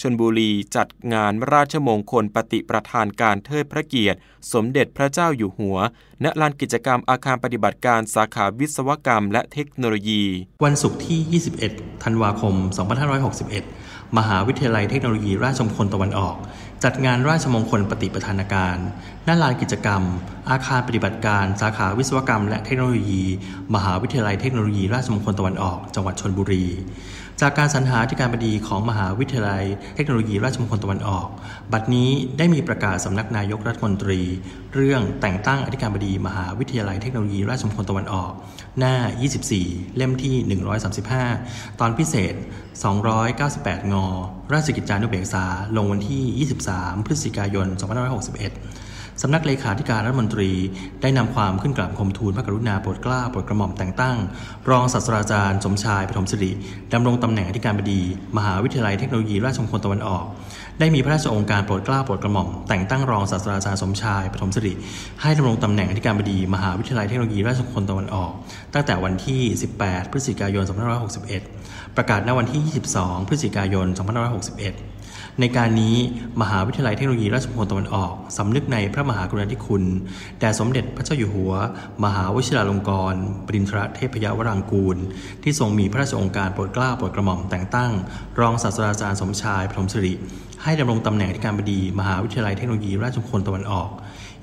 ชนบุรีจัดงานราชมงคลปฏิประธานการเทิดพระเกียรติ สมเด็จพระเจ้าอยู่หัว ณ ลานกิจกรรมอาคารปฏิบัติการสาขาวิศวกรรมและเทคโนโลยี วันศุกร์ที่ 21 ธันวาคม 2561 มหาวิทยาลัยเทคโนโลยีราชมงคลตะวันออก จัดงานราชมงคลปฏิปทานการณลานกิจกรรม อาคารปฏิบัติการสาขาวิศวกรรมและเทคโนโลยี มหาวิทยาลัยเทคโนโลยีราชมงคลตะวันออก จังหวัดชนบุรี จากการสรรหาธิการบดีของมหาวิทยาลัยเทคโนโลยีราชมงคลตะวันออก บัดนี้ได้มีประกาศสำนักนายกรัฐมนตรี เรื่องแต่งตั้งอธิการบดีมหาวิทยาลัยเทคโนโลยีราชมงคลตะวันออก หน้า 24 เล่มที่ 135 ตอนพิเศษ 298 ง ราชกิจจานุเบกษาลงวันที่ 23 พฤศจิกายน 2561 สำนักเลขาธิการรัฐมนตรี ได้นำความขึ้นกราบคมทูลพระกรุณาโปรดเกล้าโปรดกระหม่อมแต่งตั้ง รองศาสตราจารย์ สมชายปฐมศิริดำรงตำแหน่งอธิการบดี มหาวิทยาลัยเทคโนโลยีราชมงคลตะวันออก ได้มีพระราชองค์การโปรดเกล้าโปรดกระหม่อมแต่งตั้งรองศาสตราจารย์สมชายปฐมศิริให้ดำรงตำแหน่งอธิการบดี มหาวิทยาลัยเทคโนโลยีราชมงคลตะวันออก ตั้งแต่วันที่ 18 พฤศจิกายน 2561 ประกาศณวันที่ 22 พฤศจิกายน 2561 ในการนี้มหาวิทยาลัยเทคโนโลยีราชมงคลตะวันออกสำนึกในพระมหากรุณาธิคุณแด่สมเด็จพระเจ้าอยู่หัว มหาวชิราลงกรณ์ปรินทรเทพยวรางกูล ที่ทรงมีพระราชองค์การโปรดเกล้าโปรดกระหม่อมแต่งตั้ง รองศาสตราจารย์สมชายพรมสิริให้ดำรงตำแหน่งที่การบดี มหาวิทยาลัยเทคโนโลยีราชมงคลตะวันออก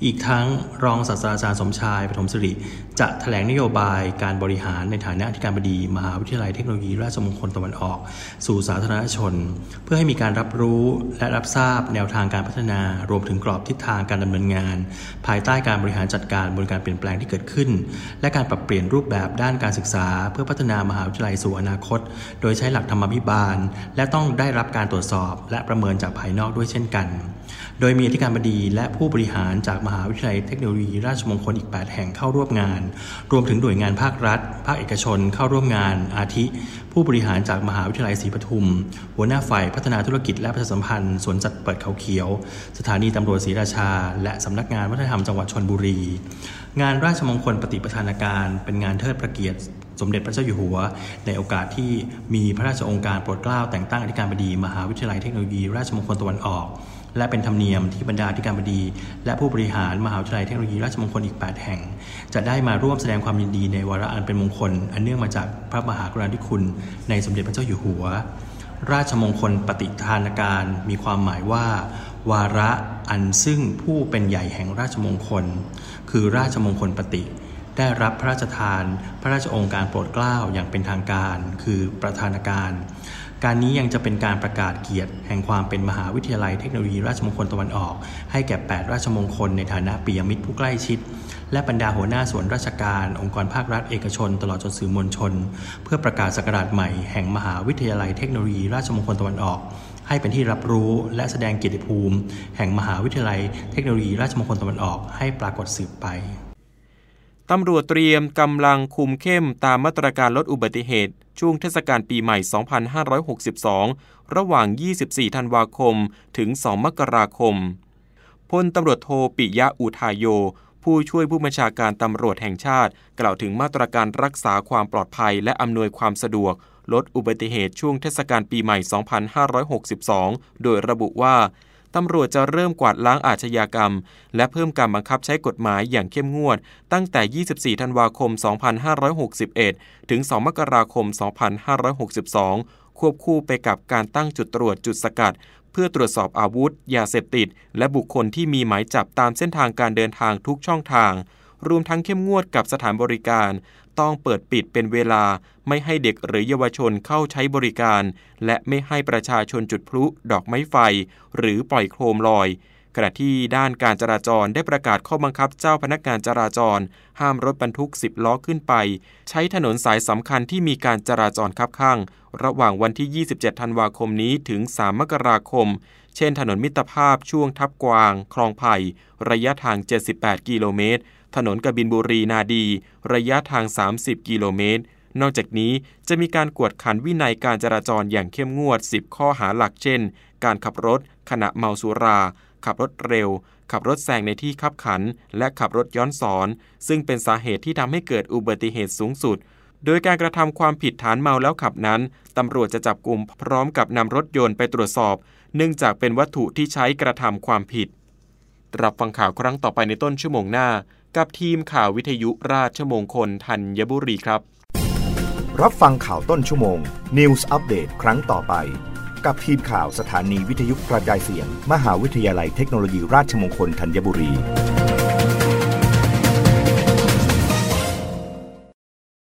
อีกทั้งรองศาสตราจารย์สมชายปฐมสิริ จะถแถลงนโยบายการบริหารในฐานะที่การบดี มหาวิทยาลัยเทคโนโลยีราชมงคลตะวันออก สู่สาธารณชน เพื่อให้มีการรับรู้และรับทราบแนวทางการพัฒนารวมถึงกรอบทิศทางการดำเนินงาน ภายใต้การบริหารจัดการบนการเปลี่ยนแปลงที่เกิดขึ้น และการปรับเปลี่ยนรูปแบบด้านการศึกษา เพื่อพัฒนามหาวิทยาลัยสู่อนาคต โดยใช้หลักธรรมบิบาล และต้องได้รับการตรวจสอบ และประเมินจากภายนอกด้วยเช่นกัน โดยมีอธิการบดีและผู้บริหารจากมหาวิทยาลัยเทคโนโลยีราชมงคลอีก 8 แห่งเข้าร่วมงาน รวมถึงหน่วยงานภาครัฐ ภาคเอกชนเข้าร่วมงาน อาทิ ผู้บริหารจากมหาวิทยาลัยศรีปทุม หัวหน้าฝ่ายพัฒนาธุรกิจและประชาสัมพันธ์สวนจัดเปิดเขาเขียว สถานีตำรวจศรีราชา และสำนักงานวัฒนธรรมจังหวัดชนบุรี งานราชมงคลปฏิปทานการ เป็นงานเทิดพระเกียรติ สมเด็จพระเจ้าอยู่หัว ในโอกาสที่มีพระราชองค์การโปรดเกล้าแต่งตั้งอธิการบดีมหาวิทยาลัยเทคโนโลยี ราชมงคลตะวันออก และเป็นธรรมเนียมที่บรรดาอธิการบดี และผู้บริหารมหาวิทยาลัยเทคโนโลยีราชมงคลอีก 8 แห่ง จะได้มาร่วมแสดงความยินดีในวาระอันเป็นมงคล อันเนื่องมาจากพระมหากรุณาธิคุณในสมเด็จพระเจ้าอยู่หัว ราชมงคลปฏิทานการมีความหมายว่า วาระอันซึ่งผู้เป็นใหญ่แห่งราชมงคล คือราชมงคลปฏิ ได้รับพระราชทาน พระราชองค์การโปรดเกล้าอย่างเป็นทางการ คือประธานการ การนี้ยังจะเป็นการประกาศเกียรติ แห่งความเป็นมหาวิทยาลัยเทคโนโลยีราชมงคลตะวันออก ให้แก่ 8 ราชมงคลในฐานะปียมิตรผู้ใกล้ชิด และบรรดาหัวหน้าส่วนราชการ องค์กรภาครัฐเอกชน ตลอดจนสื่อมวลชน เพื่อประกาศสกราชใหม่ แห่งมหาวิทยาลัยเทคโนโลยีราชมงคลตะวันออกให้เป็นที่รับรู้และแสดงเกียรติภูมิ แห่งมหาวิทยาลัยเทคโนโลยีราชมงคลตะวันออกให้ปรากฏสืบไป ตำรวจเตรียมกำลังคุมเข้มตามมาตรการลดอุบัติเหตุ ช่วงเทศกาลปีใหม่ 2562 ระหว่าง 24 ธันวาคม ถึง 2 มกราคม พลตำรวจโทปิยะอุทายโย ผู้ช่วยผู้บัญชาการตำรวจแห่งชาติ กล่าวถึงมาตรการรักษาความปลอดภัยและอำนวยความสะดวก ลดอุบัติเหตุช่วงเทศกาลปีใหม่ 2562 โดยระบุว่า ตำรวจจะเริ่มกวาดล้างอาชญากรรม และเพิ่มการบังคับใช้กฎหมายอย่างเข้มงวด ตั้งแต่ 24 ธันวาคม 2561 ถึง 2 มกราคม 2562 ควบคู่ไปกับการตั้งจุดตรวจจุดสกัด เพื่อตรวจสอบอาวุธ ยาเสพติด และบุคคลที่มีหมายจับตามเส้นทางการเดินทางทุกช่องทาง รวมทั้งเข้มงวดกับสถานบริการ ต้องเปิดปิดเป็นเวลาไม่ให้เด็กหรือเยาวชนเข้าใช้บริการ และไม่ให้ประชาชนจุดพลุ ดอกไม้ไฟ หรือปล่อยโคมลอยขณะที่ด้านการจราจรได้ประกาศข้อบังคับเจ้าพนักงานจราจร ห้ามรถบรรทุก 10 ล้อขึ้นไป ใช้ถนนสายสำคัญที่มีการจราจรคับข้าง ระหว่างวันที่ 27 ธันวาคมนี้ถึง 3 มกราคม เช่น ถนนมิตรภาพช่วงทับกวาง คลองไผ่ ระยะทาง 78 กิโลเมตร ถนนกบินบุรีนาดี ระยะทาง 30 กิโลเมตร นอกจากนี้จะมีการกวดขันวินัยการจราจรอย่างเข้มงวด 10 ข้อหาหลักเช่น การขับรถ ขณะเมาสุรา ขับรถเร็ว ขับรถแซงในที่ขับขัน และขับรถย้อนสอน ซึ่งเป็นสาเหตุที่ทำให้เกิดอุบัติเหตุสูงสุดโดยการกระทำความผิดฐานเมาแล้วขับนั้น ตำรวจจะจับกลุ่มพร้อมกับนำรถยนต์ไปตรวจสอบ เนื่องจากเป็นวัตถุที่ใช้กระทำความผิด รับฟังข่าวครั้งต่อไปในต้นชั่วโมงหน้า กับทีมข่าววิทยุราชมงคลธัญบุรีครับ รับฟังข่าวต้นชั่วโมง News อัปเดตครั้งต่อไป กับทีมข่าวสถานีวิทยุกระจายเสียง มหาวิทยาลัยเทคโนโลยีราชมงคลธัญบุรี